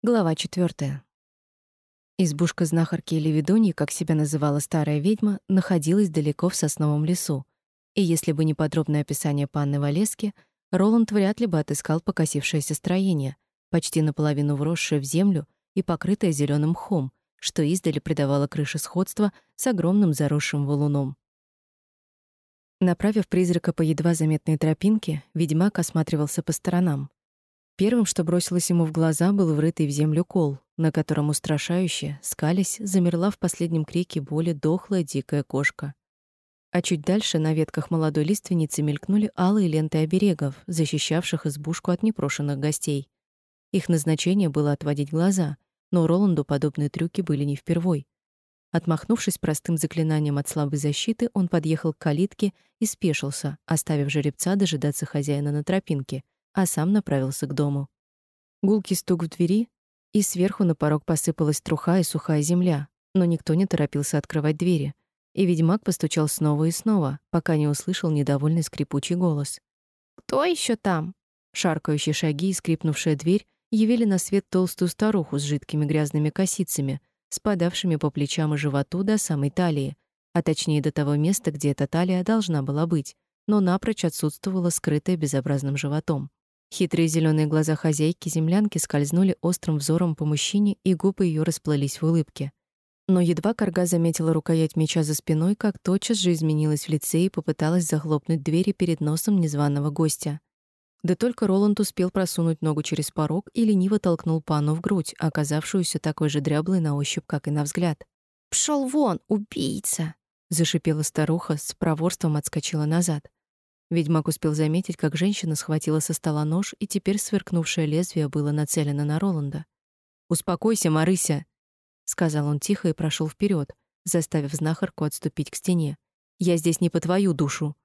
Глава четвертая. Избушка знахарки Левидоньи, как себя называла старая ведьма, находилась далеко в сосновом лесу. И если бы не подробное описание панны Валески, Роланд вряд ли бы отыскал покосившееся строение, почти наполовину вросшее в землю и покрытое зеленым мхом, что издали придавало крыше сходство с огромным заросшим валуном. Направив призрака по едва заметной тропинке, ведьмак осматривался по сторонам. Первым, что бросилось ему в глаза, был врытый в землю кол, на котором устрашающе, скалясь, замерла в последнем крике боли дохлая дикая кошка. А чуть дальше на ветках молодой лиственницы мелькнули алые ленты оберегов, защищавших избушку от непрошенных гостей. Их назначение было отводить глаза, но Роланду подобные трюки были не впервой. Отмахнувшись простым заклинанием от слабой защиты, он подъехал к калитке и спешился, оставив жеребца дожидаться хозяина на тропинке — а сам направился к дому. Гулкий стук в двери, и сверху на порог посыпалась труха и сухая земля, но никто не торопился открывать двери, и ведьмак постучал снова и снова, пока не услышал недовольный скрипучий голос. «Кто еще там?» Шаркающие шаги и скрипнувшая дверь явили на свет толстую старуху с жидкими грязными косицами, спадавшими по плечам и животу до самой талии, а точнее до того места, где эта талия должна была быть, но напрочь отсутствовала скрытая безобразным животом. Хитрые зеленые глаза хозяйки землянки скользнули острым взором по мужчине, и губы ее расплылись в улыбке. Но едва Карга заметила рукоять меча за спиной, как тотчас же изменилась в лице и попыталась захлопнуть двери перед носом незваного гостя. Да только Роланд успел просунуть ногу через порог и лениво толкнул пану в грудь, оказавшуюся такой же дряблой на ощупь, как и на взгляд. «Пшёл вон, убийца!» — зашипела старуха, с проворством отскочила назад. Ведьмак успел заметить, как женщина схватила со стола нож, и теперь сверкнувшее лезвие было нацелено на Роланда. «Успокойся, Марыся!» — сказал он тихо и прошел вперед, заставив знахарку отступить к стене. «Я здесь не по твою душу».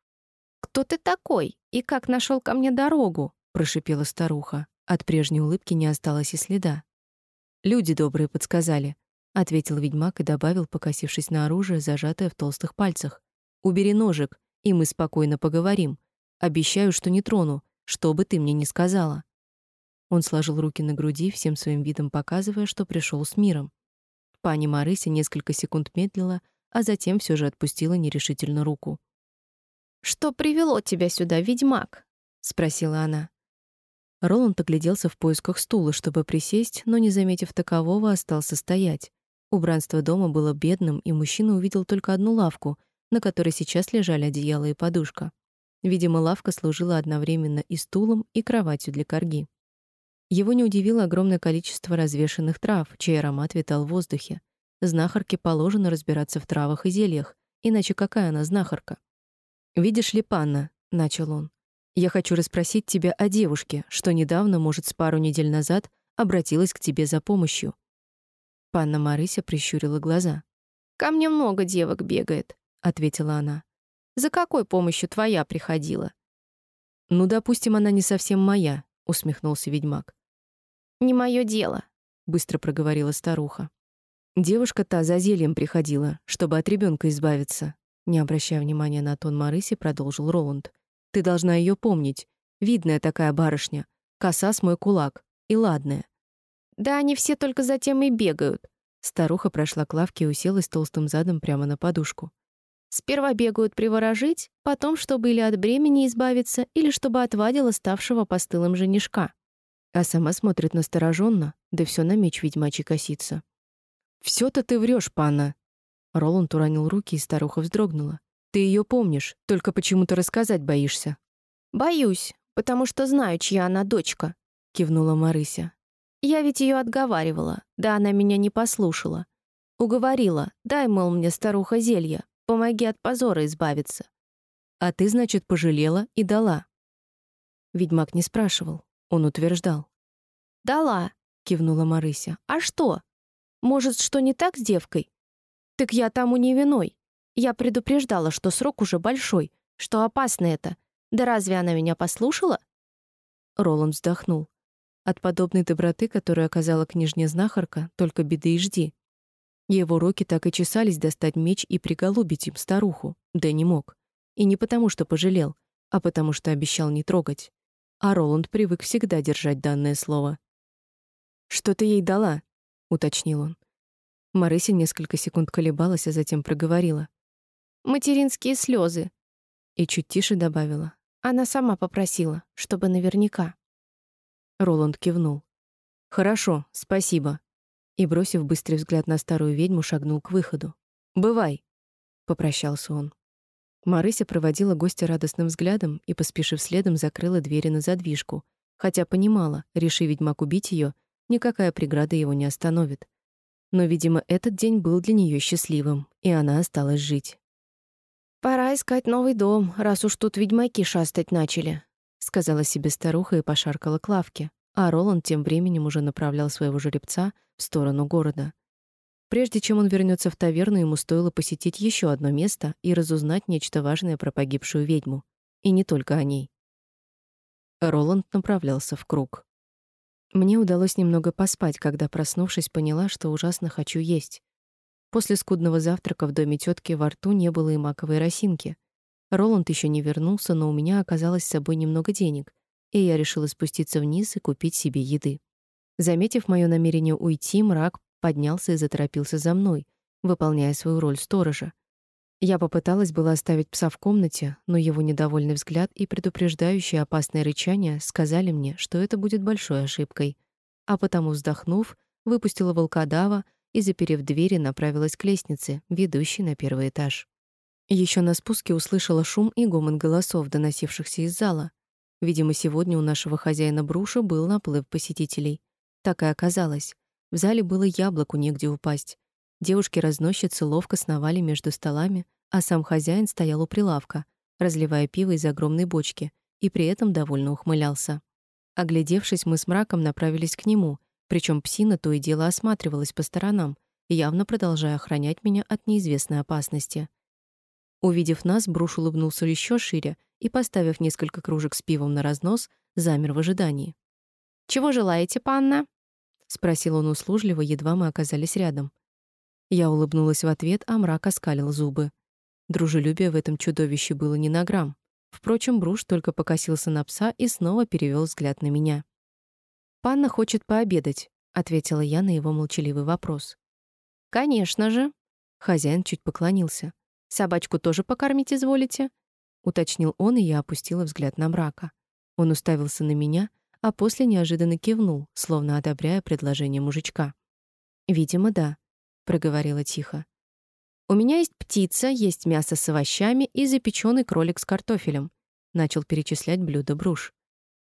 «Кто ты такой? И как нашел ко мне дорогу?» — прошипела старуха. От прежней улыбки не осталось и следа. «Люди добрые подсказали», — ответил ведьмак и добавил, покосившись на оружие, зажатое в толстых пальцах. «Убери ножик, и мы спокойно поговорим. Обещаю, что не трону, что бы ты мне ни сказала». Он сложил руки на груди, всем своим видом показывая, что пришел с миром. Пани Марыся несколько секунд медлила, а затем все же отпустила нерешительно руку. «Что привело тебя сюда, ведьмак?» — спросила она. Роланд огляделся в поисках стула, чтобы присесть, но, не заметив такового, остался стоять. Убранство дома было бедным, и мужчина увидел только одну лавку — на которой сейчас лежали одеяло и подушка. Видимо, лавка служила одновременно и стулом, и кроватью для корги. Его не удивило огромное количество развешанных трав, чей аромат витал в воздухе. Знахарке положено разбираться в травах и зельях, иначе какая она знахарка? «Видишь ли, панна», — начал он, — «я хочу расспросить тебя о девушке, что недавно, может, с пару недель назад, обратилась к тебе за помощью». Панна Марыся прищурила глаза. «Ко мне много девок бегает ответила она. За какой помощью твоя приходила? Ну, допустим, она не совсем моя, усмехнулся ведьмак. Не мое дело, быстро проговорила старуха. Девушка та за зельем приходила, чтобы от ребенка избавиться. Не обращая внимания на тон Марыси, продолжил Роланд. Ты должна ее помнить. Видная такая барышня, коса с мой кулак и ладная. Да они все только за тем и бегают. Старуха прошла к лавке и уселась толстым задом прямо на подушку. Сперва бегают приворожить, потом, чтобы или от бремени избавиться, или чтобы отвадила ставшего постылым женишка. А сама смотрит настороженно, да все на меч ведьмачий косится. все то ты врешь, панна!» Роланд уронил руки, и старуха вздрогнула. «Ты ее помнишь, только почему-то рассказать боишься». «Боюсь, потому что знаю, чья она дочка», — кивнула Марыся. «Я ведь ее отговаривала, да она меня не послушала. Уговорила, дай, мол, мне старуха зелья, Помоги от позора избавиться. А ты, значит, пожалела и дала. Ведьмак не спрашивал, он утверждал. Дала, кивнула Марыся. А что? Может, что не так с девкой? Так я тому не виной. Я предупреждала, что срок уже большой, что опасно это. Да разве она меня послушала? Роланд вздохнул. От подобной доброты, которую оказала княжня знахарка, только беды и жди. Его руки так и чесались достать меч и приголубить им старуху, да не мог. И не потому, что пожалел, а потому что обещал не трогать. А Роланд привык всегда держать данное слово. «Что ты ей дала?» — уточнил он. Марыся несколько секунд колебалась, а затем проговорила. «Материнские слезы. И чуть тише добавила. Она сама попросила, чтобы наверняка. Роланд кивнул. «Хорошо, спасибо». И, бросив быстрый взгляд на старую ведьму, шагнул к выходу. «Бывай», — попрощался он. Марыся проводила гостя радостным взглядом и, поспешив следом, закрыла двери на задвижку, хотя понимала, реши ведьмак убить ее, никакая преграда его не остановит. Но, видимо, этот день был для нее счастливым, и она осталась жить. «Пора искать новый дом, раз уж тут ведьмаки шастать начали», — сказала себе старуха и пошаркала к лавке, а Роланд тем временем уже направлял своего жеребца в сторону города. Прежде чем он вернется в таверну, ему стоило посетить еще одно место и разузнать нечто важное про погибшую ведьму. И не только о ней. Роланд направлялся в круг. Мне удалось немного поспать, когда, проснувшись, поняла, что ужасно хочу есть. После скудного завтрака в доме тетки во рту не было и маковой росинки. Роланд еще не вернулся, но у меня оказалось с собой немного денег, и я решила спуститься вниз и купить себе еды. Заметив мое намерение уйти, мрак поднялся и заторопился за мной, выполняя свою роль сторожа. Я попыталась было оставить пса в комнате, но его недовольный взгляд и предупреждающее опасное рычание сказали мне, что это будет большой ошибкой. А потому, вздохнув, выпустила волкодава и, заперев двери, направилась к лестнице, ведущей на первый этаж. Еще на спуске услышала шум и гомон голосов, доносившихся из зала. Видимо, сегодня у нашего хозяина Бруша был наплыв посетителей. Так и оказалось. В зале было яблоку негде упасть. Девушки-разносчицы ловко сновали между столами, а сам хозяин стоял у прилавка, разливая пиво из огромной бочки, и при этом довольно ухмылялся. Оглядевшись, мы с мраком направились к нему, причем псина то и дело осматривалась по сторонам, явно продолжая охранять меня от неизвестной опасности. Увидев нас, Бруш улыбнулся еще шире и, поставив несколько кружек с пивом на разнос, замер в ожидании. «Чего желаете, панна?» Спросил он услужливо, едва мы оказались рядом. Я улыбнулась в ответ, а мрак оскалил зубы. Дружелюбие в этом чудовище было не на грамм. Впрочем, Бруш только покосился на пса и снова перевел взгляд на меня. «Панна хочет пообедать», — ответила я на его молчаливый вопрос. «Конечно же». Хозяин чуть поклонился. «Собачку тоже покормить изволите?» — уточнил он, и я опустила взгляд на мрака. Он уставился на меня — а после неожиданно кивнул, словно одобряя предложение мужичка. «Видимо, да», — проговорила тихо. «У меня есть птица, есть мясо с овощами и запеченный кролик с картофелем», — начал перечислять блюдо Бруш.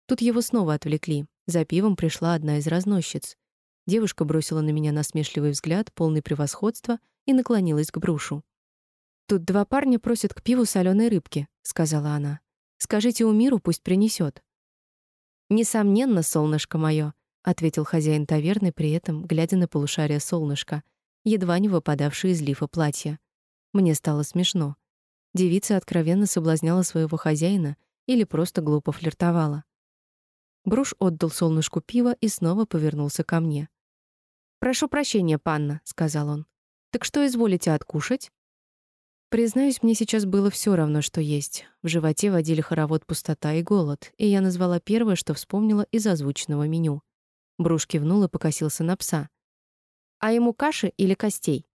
Тут его снова отвлекли. За пивом пришла одна из разносчиц. Девушка бросила на меня насмешливый взгляд, полный превосходства, и наклонилась к Брушу. «Тут два парня просят к пиву соленой рыбки», — сказала она. «Скажите у миру, пусть принесет. Несомненно, солнышко мое, ответил хозяин таверны, при этом глядя на полушарие солнышка, едва не выпадавшее из лифа платья. Мне стало смешно. Девица откровенно соблазняла своего хозяина или просто глупо флиртовала. Бруш отдал солнышку пиво и снова повернулся ко мне. «Прошу прощения, панна», — сказал он. «Так что изволите откушать?» Признаюсь, мне сейчас было все равно, что есть. В животе водили хоровод пустота и голод, и я назвала первое, что вспомнила из озвученного меню. Бруш кивнул и покосился на пса. «А ему каши или костей?»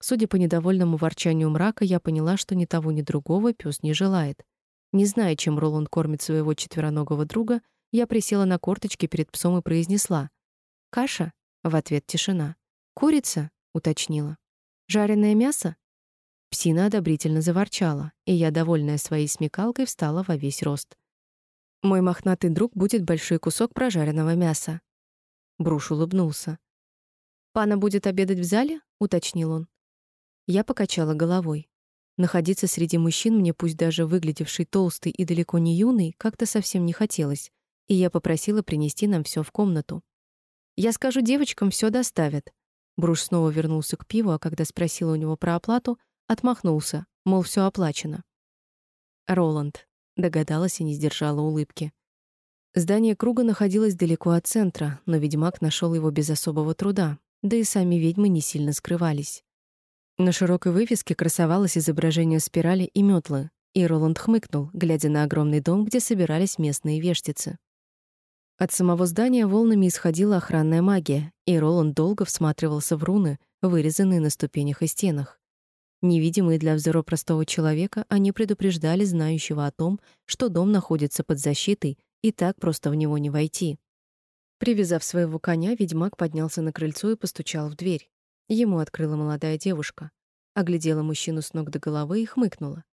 Судя по недовольному ворчанию мрака, я поняла, что ни того, ни другого пес не желает. Не зная, чем Роланд кормит своего четвероногого друга, я присела на корточки перед псом и произнесла. «Каша?» — в ответ тишина. «Курица?» — уточнила. «Жареное мясо?» Псина одобрительно заворчала, и я, довольная своей смекалкой, встала во весь рост. Мой мохнатый друг будет большой кусок прожаренного мяса. Бруш улыбнулся. «Пана будет обедать в зале?» — уточнил он. Я покачала головой. Находиться среди мужчин мне, пусть даже выглядевший толстый и далеко не юный, как-то совсем не хотелось, и я попросила принести нам все в комнату. «Я скажу девочкам, все доставят». Бруш снова вернулся к пиву, а когда спросила у него про оплату, Отмахнулся, мол, все оплачено. Роланд, догадалась и не сдержала улыбки. Здание круга находилось далеко от центра, но ведьмак нашел его без особого труда, да и сами ведьмы не сильно скрывались. На широкой вывеске красовалось изображение спирали и метлы, и Роланд хмыкнул, глядя на огромный дом, где собирались местные вештицы. От самого здания волнами исходила охранная магия, и Роланд долго всматривался в руны, вырезанные на ступенях и стенах. Невидимые для взора простого человека, они предупреждали знающего о том, что дом находится под защитой, и так просто в него не войти. Привязав своего коня, ведьмак поднялся на крыльцо и постучал в дверь. Ему открыла молодая девушка, оглядела мужчину с ног до головы и хмыкнула.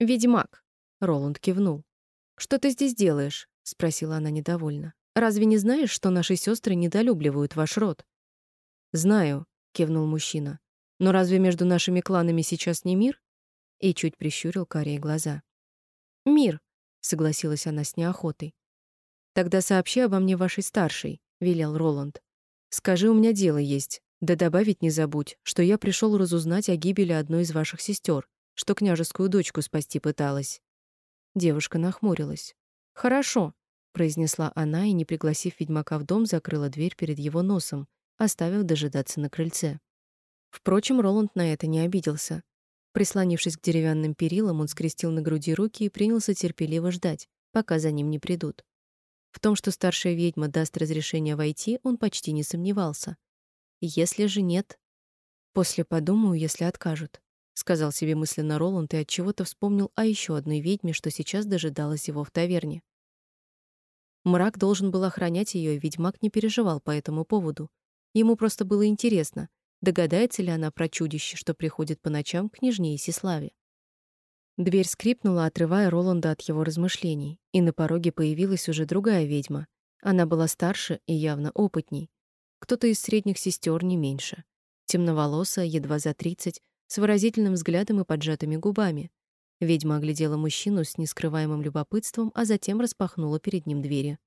«Ведьмак», — Роланд кивнул. «Что ты здесь делаешь?» — спросила она недовольно. «Разве не знаешь, что наши сестры недолюбливают ваш род?» «Знаю», — кивнул мужчина. «Но разве между нашими кланами сейчас не мир?» И чуть прищурил карие глаза. «Мир», — согласилась она с неохотой. «Тогда сообщи обо мне вашей старшей», — велел Роланд. «Скажи, у меня дело есть. Да добавить не забудь, что я пришел разузнать о гибели одной из ваших сестер, что княжескую дочку спасти пыталась». Девушка нахмурилась. «Хорошо», — произнесла она и, не пригласив ведьмака в дом, закрыла дверь перед его носом, оставив дожидаться на крыльце. Впрочем, Роланд на это не обиделся. Прислонившись к деревянным перилам, он скрестил на груди руки и принялся терпеливо ждать, пока за ним не придут. В том, что старшая ведьма даст разрешение войти, он почти не сомневался. Если же нет, после подумаю, если откажут, сказал себе мысленно Роланд и от чего-то вспомнил о еще одной ведьме, что сейчас дожидалась его в таверне. Мрак должен был охранять ее, и ведьмак не переживал по этому поводу. Ему просто было интересно, догадается ли она про чудище, что приходит по ночам к княжне Исиславе. Дверь скрипнула, отрывая Роланда от его размышлений, и на пороге появилась уже другая ведьма. Она была старше и явно опытней. Кто-то из средних сестер не меньше. Темноволосая, едва за тридцать, с выразительным взглядом и поджатыми губами. Ведьма оглядела мужчину с нескрываемым любопытством, а затем распахнула перед ним двери.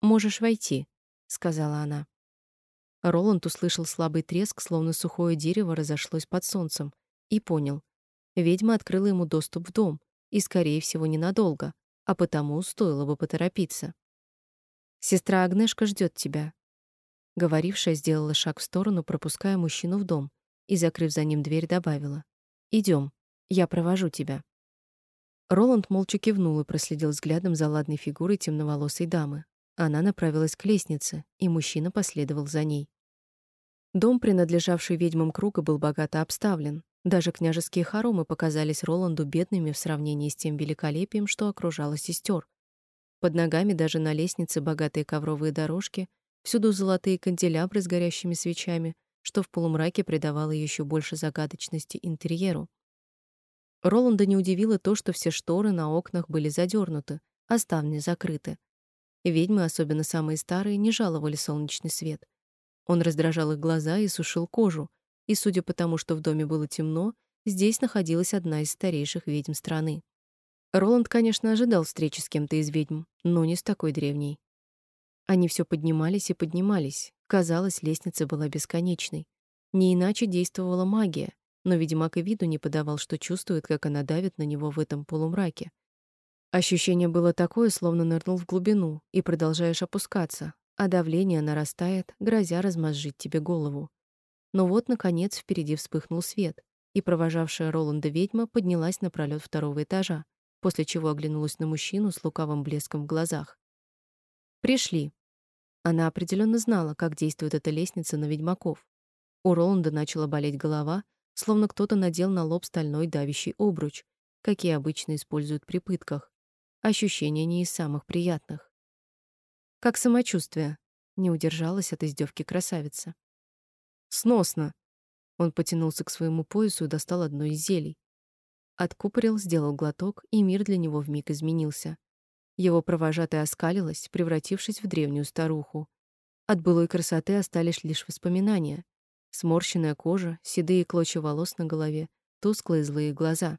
«Можешь войти», — сказала она. Роланд услышал слабый треск, словно сухое дерево разошлось под солнцем, и понял. Ведьма открыла ему доступ в дом, и, скорее всего, ненадолго, а потому стоило бы поторопиться. «Сестра Агнешка ждет тебя». Говорившая сделала шаг в сторону, пропуская мужчину в дом, и, закрыв за ним дверь, добавила. «Идем, я провожу тебя». Роланд молча кивнул и проследил взглядом за ладной фигурой темноволосой дамы. Она направилась к лестнице, и мужчина последовал за ней. Дом, принадлежавший ведьмам круга, был богато обставлен. Даже княжеские хоромы показались Роланду бедными в сравнении с тем великолепием, что окружало сестер. Под ногами даже на лестнице богатые ковровые дорожки, всюду золотые канделябры с горящими свечами, что в полумраке придавало еще больше загадочности интерьеру. Роланда не удивило то, что все шторы на окнах были задернуты, а ставни закрыты. Ведьмы, особенно самые старые, не жаловали солнечный свет. Он раздражал их глаза и сушил кожу, и, судя по тому, что в доме было темно, здесь находилась одна из старейших ведьм страны. Роланд, конечно, ожидал встречи с кем-то из ведьм, но не с такой древней. Они все поднимались и поднимались. Казалось, лестница была бесконечной. Не иначе действовала магия, но ведьмак и виду не подавал, что чувствует, как она давит на него в этом полумраке. Ощущение было такое, словно нырнул в глубину и продолжаешь опускаться, а давление нарастает, грозя размозжить тебе голову. Но вот, наконец, впереди вспыхнул свет, и провожавшая Роланда ведьма поднялась на пролет второго этажа, после чего оглянулась на мужчину с лукавым блеском в глазах. «Пришли». Она определенно знала, как действует эта лестница на ведьмаков. У Роланда начала болеть голова, словно кто-то надел на лоб стальной давящий обруч, какие обычно используют при пытках. Ощущение не из самых приятных. «Как самочувствие?» — не удержалась от издевки красавица. Сносно. Он потянулся к своему поясу и достал одно из зелий. Откупорил, сделал глоток, и мир для него вмиг изменился. Его провожатая оскалилась, превратившись в древнюю старуху. От былой красоты остались лишь воспоминания. Сморщенная кожа, седые клочья волос на голове, тусклые злые глаза.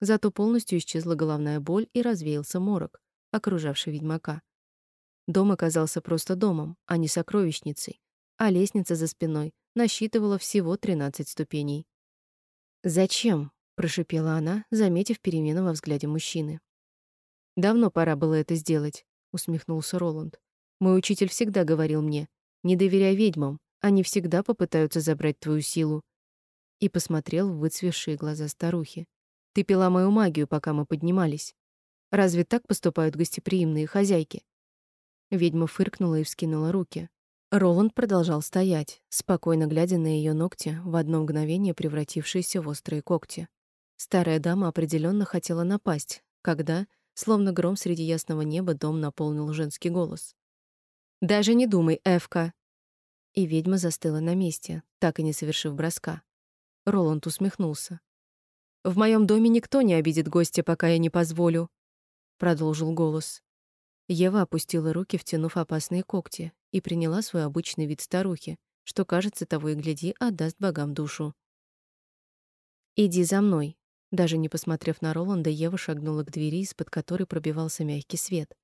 Зато полностью исчезла головная боль и развеялся морок, окружавший ведьмака. Дом оказался просто домом, а не сокровищницей, а лестница за спиной насчитывала всего 13 ступеней. «Зачем?» — прошипела она, заметив перемену во взгляде мужчины. «Давно пора было это сделать», — усмехнулся Роланд. «Мой учитель всегда говорил мне, не доверяй ведьмам, они всегда попытаются забрать твою силу». И посмотрел в выцвевшие глаза старухи. «Ты пила мою магию, пока мы поднимались. Разве так поступают гостеприимные хозяйки?» Ведьма фыркнула и вскинула руки. Роланд продолжал стоять, спокойно глядя на ее ногти, в одно мгновение превратившиеся в острые когти. Старая дама определенно хотела напасть, когда, словно гром среди ясного неба, дом наполнил женский голос. «Даже не думай, Эвка!» И ведьма застыла на месте, так и не совершив броска. Роланд усмехнулся. «В моем доме никто не обидит гостя, пока я не позволю», — продолжил голос. Ева опустила руки, втянув опасные когти, и приняла свой обычный вид старухи, что, кажется, того и гляди, отдаст богам душу. «Иди за мной», даже не посмотрев на Роланда, Ева шагнула к двери, из-под которой пробивался мягкий свет.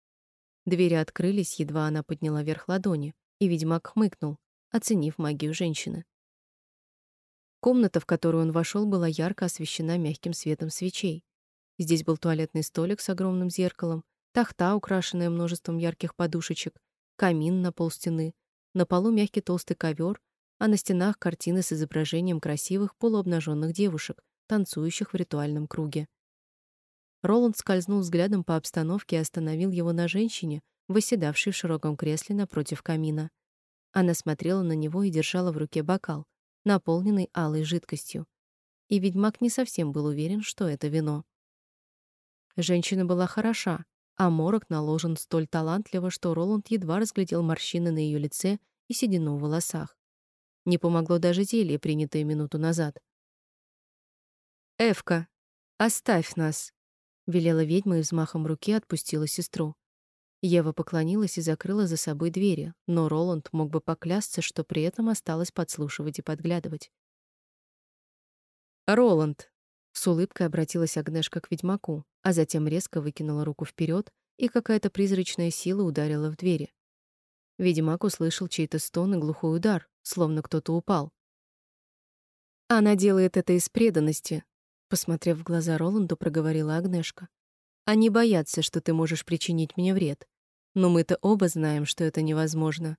Двери открылись, едва она подняла вверх ладони, и ведьмак хмыкнул, оценив магию женщины. Комната, в которую он вошел, была ярко освещена мягким светом свечей. Здесь был туалетный столик с огромным зеркалом, тахта, украшенная множеством ярких подушечек, камин на полстены, на полу мягкий толстый ковер, а на стенах картины с изображением красивых полуобнаженных девушек, танцующих в ритуальном круге. Роланд скользнул взглядом по обстановке и остановил его на женщине, восседавшей в широком кресле напротив камина. Она смотрела на него и держала в руке бокал, наполненный алой жидкостью. И ведьмак не совсем был уверен, что это вино. Женщина была хороша, а морок наложен столь талантливо, что Роланд едва разглядел морщины на ее лице и седину в волосах. Не помогло даже зелье, принятое минуту назад. «Эвка, оставь нас!» — велела ведьма и взмахом руки отпустила сестру. Ева поклонилась и закрыла за собой двери, но Роланд мог бы поклясться, что при этом осталось подслушивать и подглядывать. «Роланд!» — с улыбкой обратилась Агнешка к ведьмаку, а затем резко выкинула руку вперед, и какая-то призрачная сила ударила в двери. Ведьмак услышал чей-то стон и глухой удар, словно кто-то упал. «Она делает это из преданности», Посмотрев в глаза Роланду, проговорила Агнешка. Они боятся, что ты можешь причинить мне вред. Но мы-то оба знаем, что это невозможно.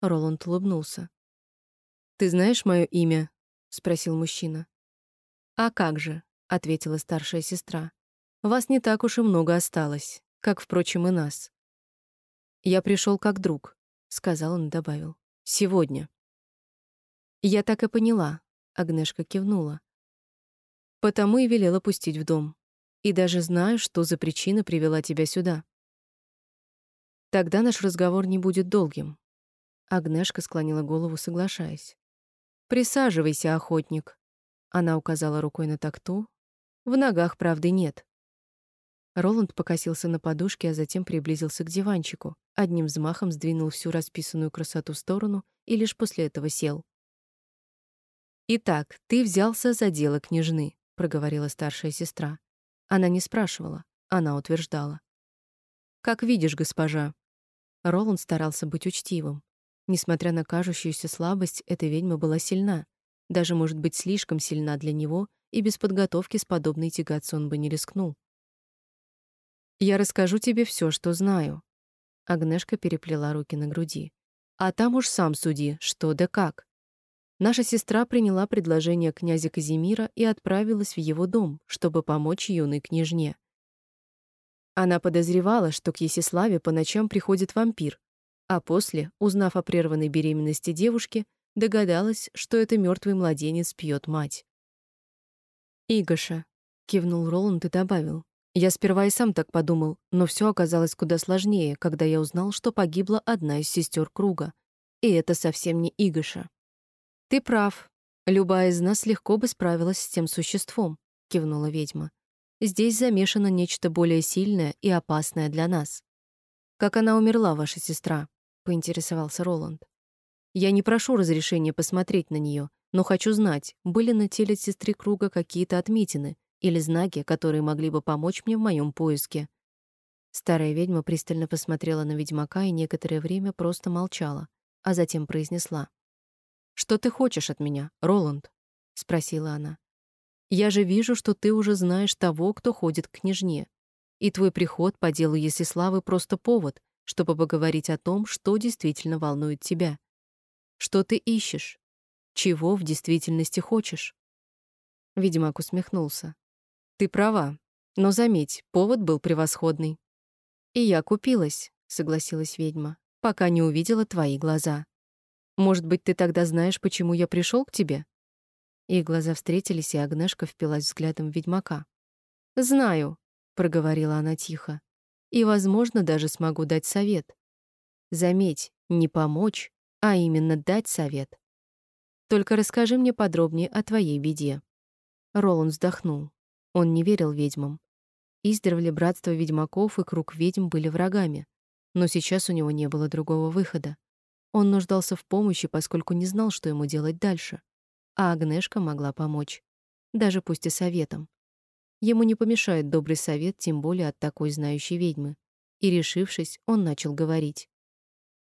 Роланд улыбнулся. Ты знаешь мое имя? спросил мужчина. А как же, ответила старшая сестра. Вас не так уж и много осталось, как впрочем и нас. Я пришел как друг, сказал он и добавил. Сегодня. Я так и поняла, Агнешка кивнула. Потому и велела пустить в дом. И даже знаю, что за причина привела тебя сюда. Тогда наш разговор не будет долгим. Агнешка склонила голову, соглашаясь. Присаживайся, охотник. Она указала рукой на такту. В ногах правды нет. Роланд покосился на подушке, а затем приблизился к диванчику, одним взмахом сдвинул всю расписанную красоту в сторону и лишь после этого сел. Итак, ты взялся за дело княжны проговорила старшая сестра. Она не спрашивала, она утверждала. Как видишь, госпожа. Роланд старался быть учтивым. Несмотря на кажущуюся слабость, эта ведьма была сильна, даже, может быть, слишком сильна для него, и без подготовки с подобной тягаться он бы не рискнул. Я расскажу тебе все, что знаю. Агнешка переплела руки на груди. А там уж сам суди, что да как. Наша сестра приняла предложение князя Казимира и отправилась в его дом, чтобы помочь юной княжне. Она подозревала, что к Есиславе по ночам приходит вампир, а после, узнав о прерванной беременности девушки, догадалась, что это мертвый младенец пьет мать. «Игоша», — кивнул Роланд и добавил. «Я сперва и сам так подумал, но все оказалось куда сложнее, когда я узнал, что погибла одна из сестер Круга. И это совсем не Игоша». Ты прав. Любая из нас легко бы справилась с тем существом, кивнула ведьма. Здесь замешано нечто более сильное и опасное для нас. Как она умерла, ваша сестра? поинтересовался Роланд. Я не прошу разрешения посмотреть на нее, но хочу знать, были на теле сестры Круга какие-то отметины или знаки, которые могли бы помочь мне в моем поиске. Старая ведьма пристально посмотрела на ведьмака и некоторое время просто молчала, а затем произнесла: «Что ты хочешь от меня, Роланд?» — спросила она. «Я же вижу, что ты уже знаешь того, кто ходит к княжне. И твой приход по делу Есиславы просто повод, чтобы поговорить о том, что действительно волнует тебя. Что ты ищешь? Чего в действительности хочешь?» Ведьмак усмехнулся. «Ты права, но заметь, повод был превосходный. И я купилась, согласилась ведьма, пока не увидела твои глаза. Может быть, ты тогда знаешь, почему я пришел к тебе? Их глаза встретились, и Агнешка впилась взглядом в ведьмака. Знаю, проговорила она тихо. И, возможно, даже смогу дать совет. Заметь, не помочь, а именно дать совет. Только расскажи мне подробнее о твоей беде. Роланд вздохнул. Он не верил ведьмам. Издревле братство ведьмаков и круг ведьм были врагами, но сейчас у него не было другого выхода. Он нуждался в помощи, поскольку не знал, что ему делать дальше. А Агнешка могла помочь, даже пусть и советом. Ему не помешает добрый совет, тем более от такой знающей ведьмы. И решившись, он начал говорить.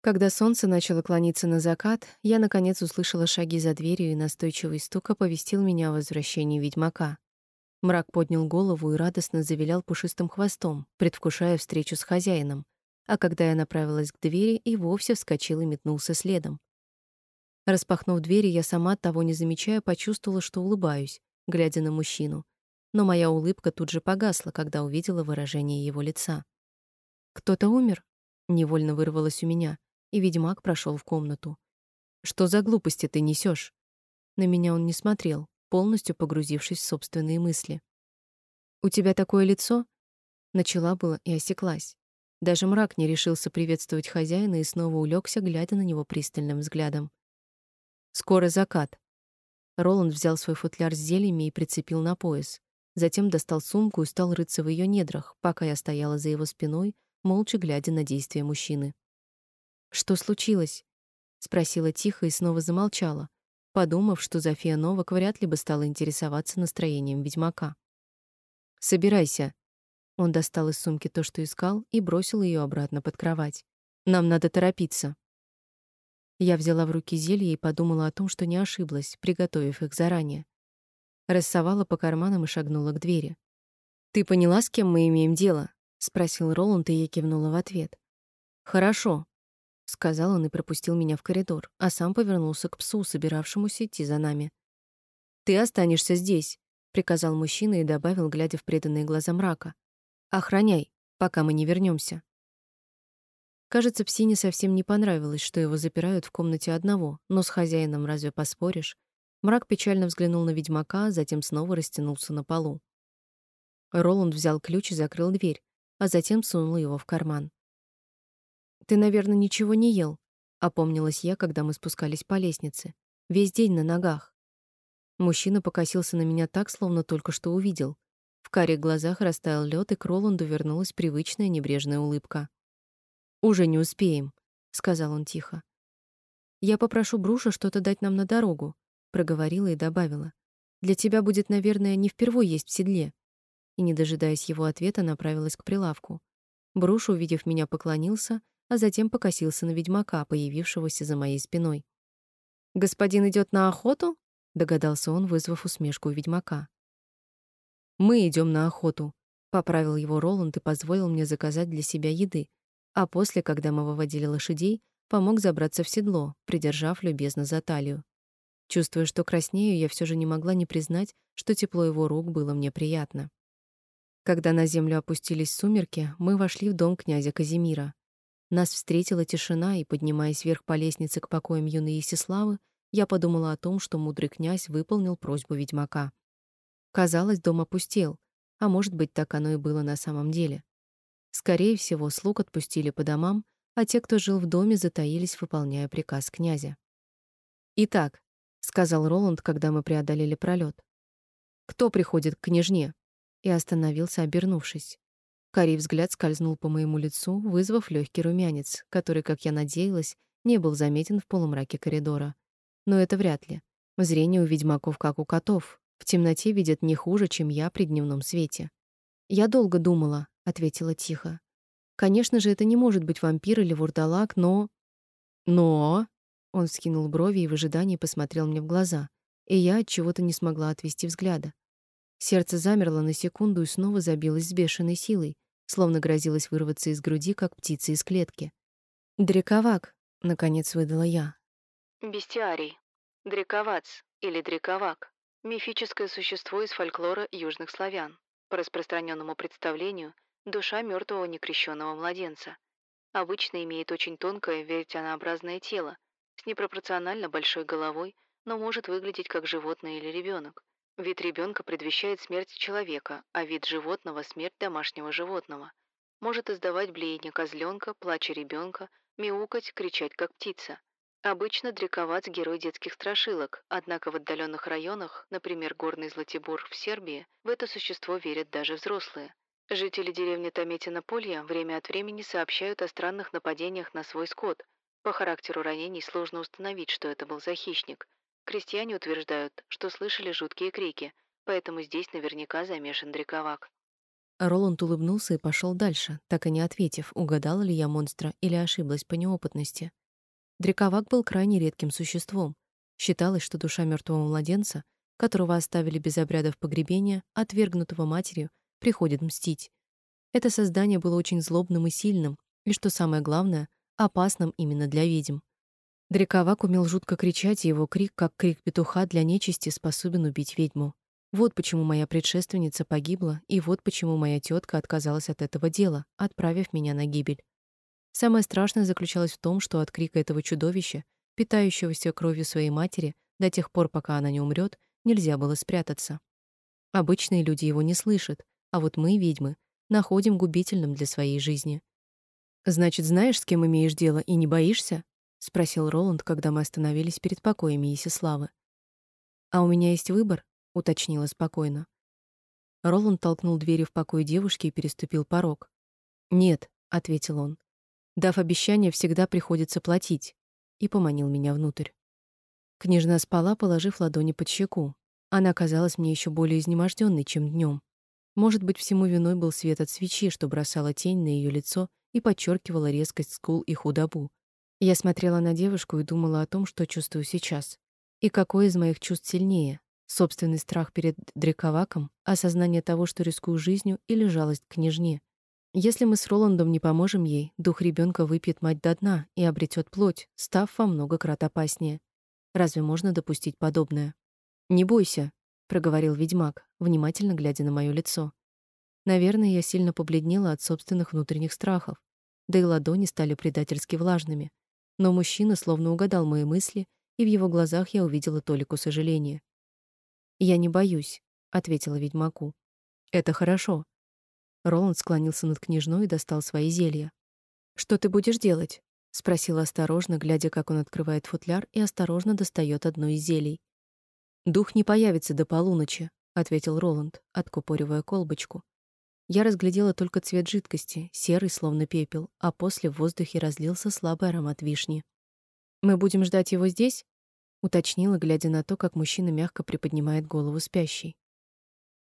Когда солнце начало клониться на закат, я наконец услышала шаги за дверью, и настойчивый стук оповестил меня о возвращении ведьмака. Мрак поднял голову и радостно завилял пушистым хвостом, предвкушая встречу с хозяином, а когда я направилась к двери, и вовсе вскочил и метнулся следом. Распахнув двери, я сама, того не замечая, почувствовала, что улыбаюсь, глядя на мужчину. Но моя улыбка тут же погасла, когда увидела выражение его лица. «Кто-то умер?» — невольно вырвалось у меня и ведьмак прошел в комнату. Что за глупости ты несешь? На меня он не смотрел, полностью погрузившись в собственные мысли. У тебя такое лицо? Начала было и осеклась. Даже мрак не решился приветствовать хозяина и снова улегся, глядя на него пристальным взглядом. Скоро закат. Роланд взял свой футляр с зельями и прицепил на пояс. Затем достал сумку и стал рыться в ее недрах, пока я стояла за его спиной, молча глядя на действия мужчины. Что случилось? спросила тихо и снова замолчала, подумав, что Зофия Новак вряд ли бы стала интересоваться настроением ведьмака. Собирайся. Он достал из сумки то, что искал, и бросил ее обратно под кровать. Нам надо торопиться. Я взяла в руки зелье и подумала о том, что не ошиблась, приготовив их заранее. Рассовала по карманам и шагнула к двери. Ты поняла, с кем мы имеем дело? спросил Роланд, и я кивнула в ответ. Хорошо, сказал он и пропустил меня в коридор, а сам повернулся к псу, собиравшемуся идти за нами. Ты останешься здесь, приказал мужчина и добавил, глядя в преданные глаза мрака. Охраняй, пока мы не вернемся. Кажется, псине совсем не понравилось, что его запирают в комнате одного, но с хозяином разве поспоришь? Мрак печально взглянул на ведьмака, затем снова растянулся на полу. Роланд взял ключ и закрыл дверь, а затем сунул его в карман. Ты, наверное, ничего не ел, опомнилась я, когда мы спускались по лестнице. Весь день на ногах. Мужчина покосился на меня так, словно только что увидел. В карих глазах растаял лед, и к Роланду вернулась привычная небрежная улыбка. Уже не успеем, сказал он тихо. Я попрошу Бруша что-то дать нам на дорогу, проговорила и добавила. Для тебя будет, наверное, не впервой есть в седле. И не дожидаясь его ответа, направилась к прилавку. Бруш, увидев меня, поклонился а затем покосился на ведьмака, появившегося за моей спиной. «Господин идет на охоту?» — догадался он, вызвав усмешку у ведьмака. «Мы идем на охоту», — поправил его Роланд и позволил мне заказать для себя еды, а после, когда мы выводили лошадей, помог забраться в седло, придержав любезно за талию. Чувствуя, что краснею, я все же не могла не признать, что тепло его рук было мне приятно. Когда на землю опустились сумерки, мы вошли в дом князя Казимира. Нас встретила тишина, и, поднимаясь вверх по лестнице к покоям юной Есиславы, я подумала о том, что мудрый князь выполнил просьбу ведьмака. Казалось, дом опустел, а может быть, так оно и было на самом деле. Скорее всего, слуг отпустили по домам, а те, кто жил в доме, затаились, выполняя приказ князя. «Итак», — сказал Роланд, когда мы преодолели пролет, — «кто приходит к княжне?» и остановился, обернувшись. Карий взгляд скользнул по моему лицу, вызвав легкий румянец, который, как я надеялась, не был заметен в полумраке коридора. Но это вряд ли. Зрение у ведьмаков как у котов. В темноте видят не хуже, чем я при дневном свете. «Я долго думала», — ответила тихо. «Конечно же, это не может быть вампир или вурдалак, но...» «Но...» — он вскинул брови и в ожидании посмотрел мне в глаза, и я от чего-то не смогла отвести взгляда. Сердце замерло на секунду и снова забилось с бешеной силой, словно грозилась вырваться из груди, как птица из клетки. «Дрековак», — наконец выдала я. Бестиарий. Дрековац или дрековак. Мифическое существо из фольклора южных славян. По распространенному представлению, душа мертвого некрещенного младенца. Обычно имеет очень тонкое веретенообразное тело с непропорционально большой головой, но может выглядеть как животное или ребенок. Вид ребенка предвещает смерть человека, а вид животного — смерть домашнего животного. Может издавать блеяние козленка, плач ребенка, мяукать, кричать как птица. Обычно дриковац — герой детских страшилок, однако в отдаленных районах, например, горный Златибор в Сербии, в это существо верят даже взрослые. Жители деревни Тометина-Полья время от времени сообщают о странных нападениях на свой скот. По характеру ранений сложно установить, что это был за хищник. Крестьяне утверждают, что слышали жуткие крики, поэтому здесь наверняка замешан дриковак. Роланд улыбнулся и пошел дальше, так и не ответив, угадала ли я монстра или ошиблась по неопытности. Дриковак был крайне редким существом. Считалось, что душа мертвого младенца, которого оставили без обрядов погребения, отвергнутого матерью, приходит мстить. Это создание было очень злобным и сильным, и, что самое главное, опасным именно для ведьм. Дриковак умел жутко кричать, и его крик, как крик петуха для нечисти, способен убить ведьму. Вот почему моя предшественница погибла, и вот почему моя тетка отказалась от этого дела, отправив меня на гибель. Самое страшное заключалось в том, что от крика этого чудовища, питающегося кровью своей матери, до тех пор, пока она не умрет, нельзя было спрятаться. Обычные люди его не слышат, а вот мы, ведьмы, находим губительным для своей жизни. Значит, знаешь, с кем имеешь дело и не боишься? Спросил Роланд, когда мы остановились перед покоями Есиславы. А у меня есть выбор, уточнила спокойно. Роланд толкнул дверь в покой девушки и переступил порог. "Нет", ответил он. "Дав обещание, всегда приходится платить", и поманил меня внутрь. Княжна спала, положив ладони под щеку. Она казалась мне еще более изнеможденной, чем днем. Может быть, всему виной был свет от свечи, что бросала тень на ее лицо и подчеркивала резкость скул и худобу. Я смотрела на девушку и думала о том, что чувствую сейчас. И какое из моих чувств сильнее: собственный страх перед Дрековаком, осознание того, что рискую жизнью, или жалость к княжне. Если мы с Роландом не поможем ей, дух ребенка выпьет мать до дна и обретет плоть, став во много крат опаснее. Разве можно допустить подобное? Не бойся, проговорил ведьмак, внимательно глядя на моё лицо. Наверное, я сильно побледнела от собственных внутренних страхов, да и ладони стали предательски влажными. Но мужчина словно угадал мои мысли, и в его глазах я увидела толику сожаления. "Я не боюсь", ответила ведьмаку. "Это хорошо". Роланд склонился над княжной и достал свои зелья. "Что ты будешь делать?" спросила осторожно, глядя, как он открывает футляр и осторожно достает одно из зелий. Дух не появится до полуночи, ответил Роланд, откупоривая колбочку. Я разглядела только цвет жидкости, серый, словно пепел, а после в воздухе разлился слабый аромат вишни. Мы будем ждать его здесь? уточнила, глядя на то, как мужчина мягко приподнимает голову спящей.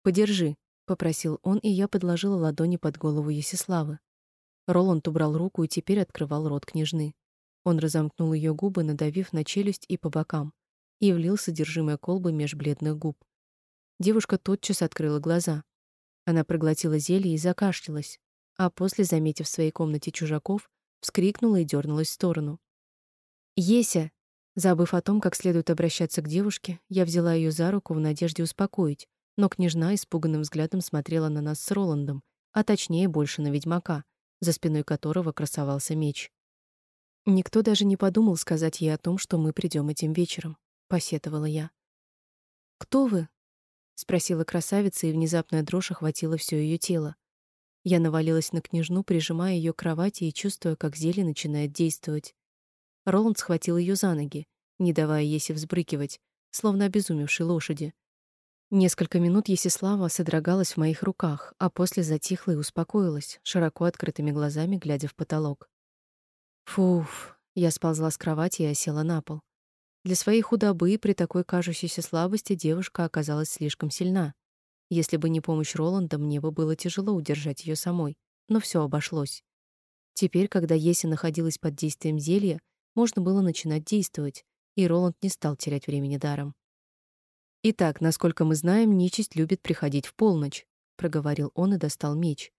Подержи, попросил он, и я подложила ладони под голову Есиславы. Роланд убрал руку и теперь открывал рот княжны. Он разомкнул ее губы, надавив на челюсть и по бокам и влил содержимое колбы меж бледных губ. Девушка тотчас открыла глаза. Она проглотила зелье и закашлялась, а после, заметив в своей комнате чужаков, вскрикнула и дернулась в сторону. «Еся!» Забыв о том, как следует обращаться к девушке, я взяла ее за руку в надежде успокоить, но княжна испуганным взглядом смотрела на нас с Роландом, а точнее больше на ведьмака, за спиной которого красовался меч. Никто даже не подумал сказать ей о том, что мы придем этим вечером посетовала я. Кто вы? Спросила красавица, и внезапная дрожь охватила все ее тело. Я навалилась на княжну, прижимая ее к кровати и чувствуя, как зелье начинает действовать. Роланд схватил ее за ноги, не давая Есе взбрыкивать, словно обезумевшей лошади. Несколько минут Есислава содрогалась в моих руках, а после затихла и успокоилась, широко открытыми глазами глядя в потолок. Фуф, я сползла с кровати и осела на пол. Для своей худобы при такой кажущейся слабости девушка оказалась слишком сильна. Если бы не помощь Роланда, мне бы было тяжело удержать ее самой, но все обошлось. Теперь, когда Еся находилась под действием зелья, можно было начинать действовать, и Роланд не стал терять времени даром. Итак, насколько мы знаем, нечисть любит приходить в полночь, проговорил он и достал меч.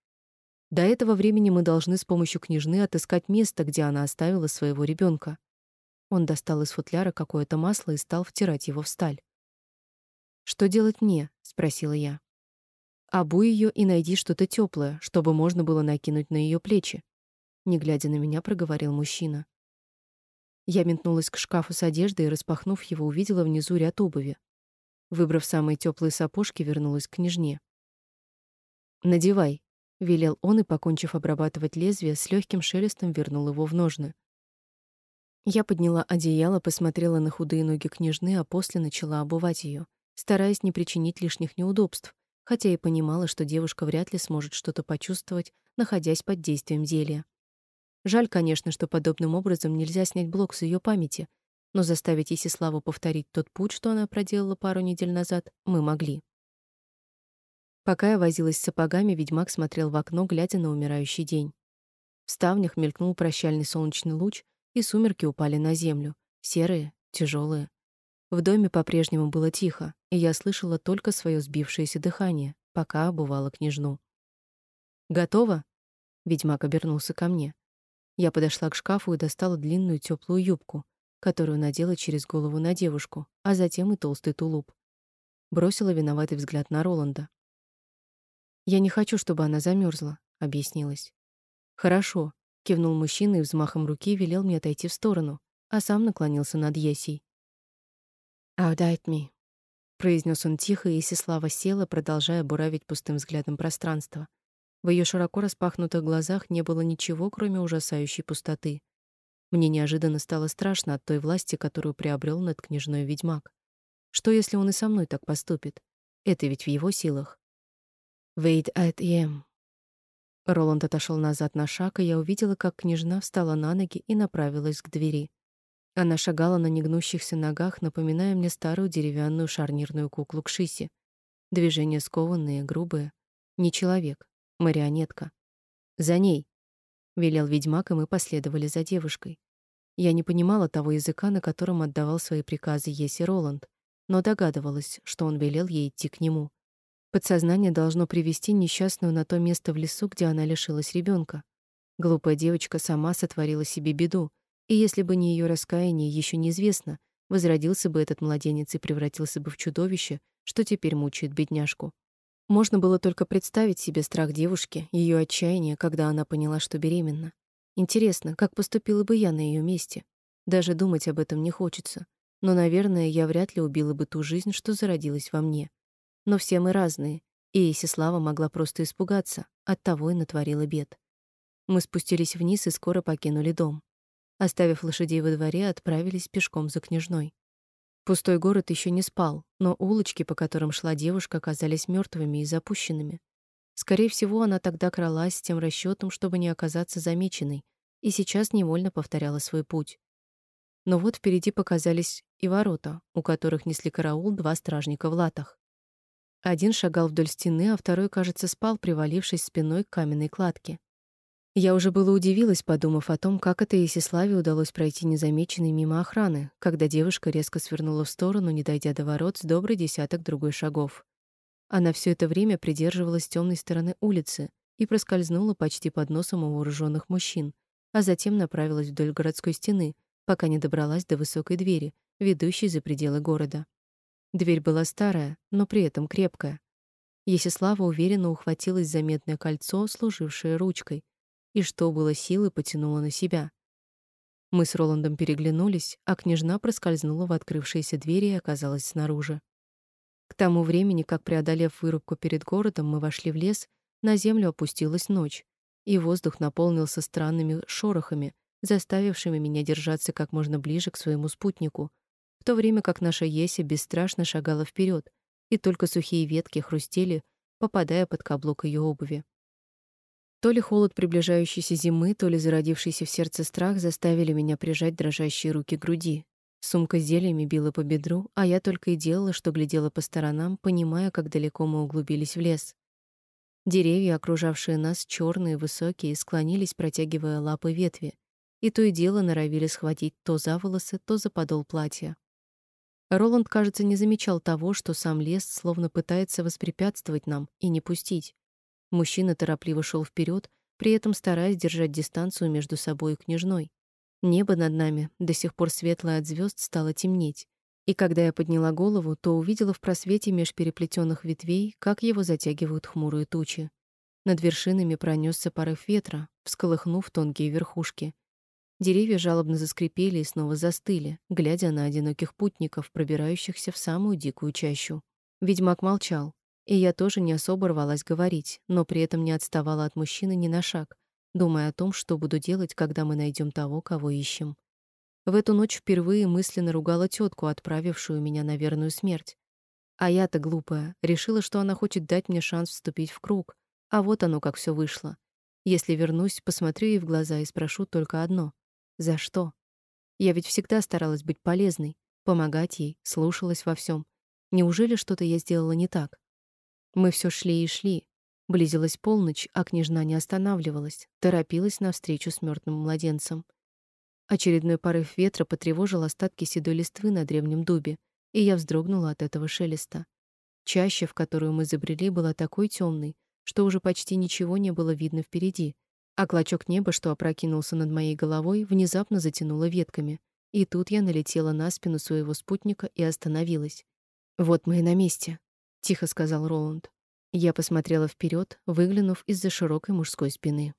До этого времени мы должны с помощью княжны отыскать место, где она оставила своего ребенка. Он достал из футляра какое-то масло и стал втирать его в сталь. «Что делать мне?» — спросила я. «Обуй ее и найди что-то теплое, чтобы можно было накинуть на ее плечи». не глядя на меня, проговорил мужчина. Я метнулась к шкафу с одеждой и, распахнув его, увидела внизу ряд обуви. Выбрав самые теплые сапожки, вернулась к княжне. «Надевай», — велел он и, покончив обрабатывать лезвие, с легким шелестом вернул его в ножны. Я подняла одеяло, посмотрела на худые ноги княжны, а после начала обувать ее, стараясь не причинить лишних неудобств, хотя и понимала, что девушка вряд ли сможет что-то почувствовать, находясь под действием зелья. Жаль, конечно, что подобным образом нельзя снять блок с ее памяти, но заставить Исиславу повторить тот путь, что она проделала пару недель назад, мы могли. Пока я возилась с сапогами, ведьмак смотрел в окно, глядя на умирающий день. В ставнях мелькнул прощальный солнечный луч, и сумерки упали на землю, серые, тяжелые. В доме по-прежнему было тихо, и я слышала только свое сбившееся дыхание, пока обувала княжну. «Готово?» — ведьмак обернулся ко мне. Я подошла к шкафу и достала длинную теплую юбку, которую надела через голову на девушку, а затем и толстый тулуп. Бросила виноватый взгляд на Роланда. «Я не хочу, чтобы она замерзла, объяснилась. «Хорошо», — кивнул мужчина и взмахом руки велел мне отойти в сторону, а сам наклонился над Есей. «Outdite me», — произнес он тихо, и Сеслава села, продолжая буравить пустым взглядом пространство. В ее широко распахнутых глазах не было ничего, кроме ужасающей пустоты. Мне неожиданно стало страшно от той власти, которую приобрел над княжной ведьмак. Что если он и со мной так поступит? Это ведь в его силах. Wait at em. Роланд отошел назад на шаг, и я увидела, как княжна встала на ноги и направилась к двери. Она шагала на негнущихся ногах, напоминая мне старую деревянную шарнирную куклу Кшиси. Движения скованные, грубые. Не человек. Марионетка. За ней, велел ведьмак, и мы последовали за девушкой. Я не понимала того языка, на котором отдавал свои приказы Еси Роланд, но догадывалась, что он велел ей идти к нему. Подсознание должно привести несчастную на то место в лесу, где она лишилась ребенка. Глупая девочка сама сотворила себе беду, и если бы не ее раскаяние, еще неизвестно, возродился бы этот младенец и превратился бы в чудовище, что теперь мучает бедняжку. Можно было только представить себе страх девушки, ее отчаяние, когда она поняла, что беременна. Интересно, как поступила бы я на ее месте? Даже думать об этом не хочется. Но, наверное, я вряд ли убила бы ту жизнь, что зародилась во мне. Но все мы разные, и Исислава могла просто испугаться, оттого и натворила бед. Мы спустились вниз и скоро покинули дом. Оставив лошадей во дворе, отправились пешком за княжной. Пустой город еще не спал, но улочки, по которым шла девушка, оказались мертвыми и запущенными. Скорее всего, она тогда кралась с тем расчетом, чтобы не оказаться замеченной, и сейчас невольно повторяла свой путь. Но вот впереди показались и ворота, у которых несли караул два стражника в латах. Один шагал вдоль стены, а второй, кажется, спал, привалившись спиной к каменной кладке. Я уже было удивилась, подумав о том, как это Есиславе удалось пройти незамеченной мимо охраны, когда девушка резко свернула в сторону, не дойдя до ворот с добрый десяток другой шагов. Она все это время придерживалась темной стороны улицы и проскользнула почти под носом у вооруженных мужчин, а затем направилась вдоль городской стены, пока не добралась до высокой двери, ведущей за пределы города. Дверь была старая, но при этом крепкая. Есислава уверенно ухватилась за медное кольцо, служившее ручкой, и что было силы потянула на себя. Мы с Роландом переглянулись, а княжна проскользнула в открывшиеся двери и оказалась снаружи. К тому времени, как преодолев вырубку перед городом, мы вошли в лес, на землю опустилась ночь, и воздух наполнился странными шорохами, заставившими меня держаться как можно ближе к своему спутнику, то время как наша Еся бесстрашно шагала вперед, и только сухие ветки хрустели, попадая под каблук ее обуви. То ли холод приближающейся зимы, то ли зародившийся в сердце страх заставили меня прижать дрожащие руки к груди. Сумка с зельями била по бедру, а я только и делала, что глядела по сторонам, понимая, как далеко мы углубились в лес. Деревья, окружавшие нас, черные, высокие, склонились, протягивая лапы ветви, и то и дело норовили схватить то за волосы, то за подол платья. Роланд, кажется, не замечал того, что сам лес словно пытается воспрепятствовать нам и не пустить. Мужчина торопливо шел вперед, при этом стараясь держать дистанцию между собой и княжной. Небо над нами, до сих пор светлое от звезд, стало темнеть. И когда я подняла голову, то увидела в просвете меж переплетенных ветвей, как его затягивают хмурые тучи. Над вершинами пронесся порыв ветра, всколыхнув тонкие верхушки. Деревья жалобно заскрипели и снова застыли, глядя на одиноких путников, пробирающихся в самую дикую чащу. Ведьмак молчал, и я тоже не особо рвалась говорить, но при этом не отставала от мужчины ни на шаг, думая о том, что буду делать, когда мы найдем того, кого ищем. В эту ночь впервые мысленно ругала тетку, отправившую меня на верную смерть. А я-то глупая, решила, что она хочет дать мне шанс вступить в круг, а вот оно как все вышло. Если вернусь, посмотрю ей в глаза и спрошу только одно: за что? Я ведь всегда старалась быть полезной, помогать ей, слушалась во всем. Неужели что-то я сделала не так? Мы все шли и шли. Близилась полночь, а княжна не останавливалась, торопилась навстречу с мертвым младенцем. Очередной порыв ветра потревожил остатки седой листвы на древнем дубе, и я вздрогнула от этого шелеста. Чаще, в которую мы забрели, была такой темной, что уже почти ничего не было видно впереди, а клочок неба, что опрокинулся над моей головой, внезапно затянуло ветками. И тут я налетела на спину своего спутника и остановилась. «Вот мы и на месте», — тихо сказал Роланд. Я посмотрела вперед, выглянув из-за широкой мужской спины.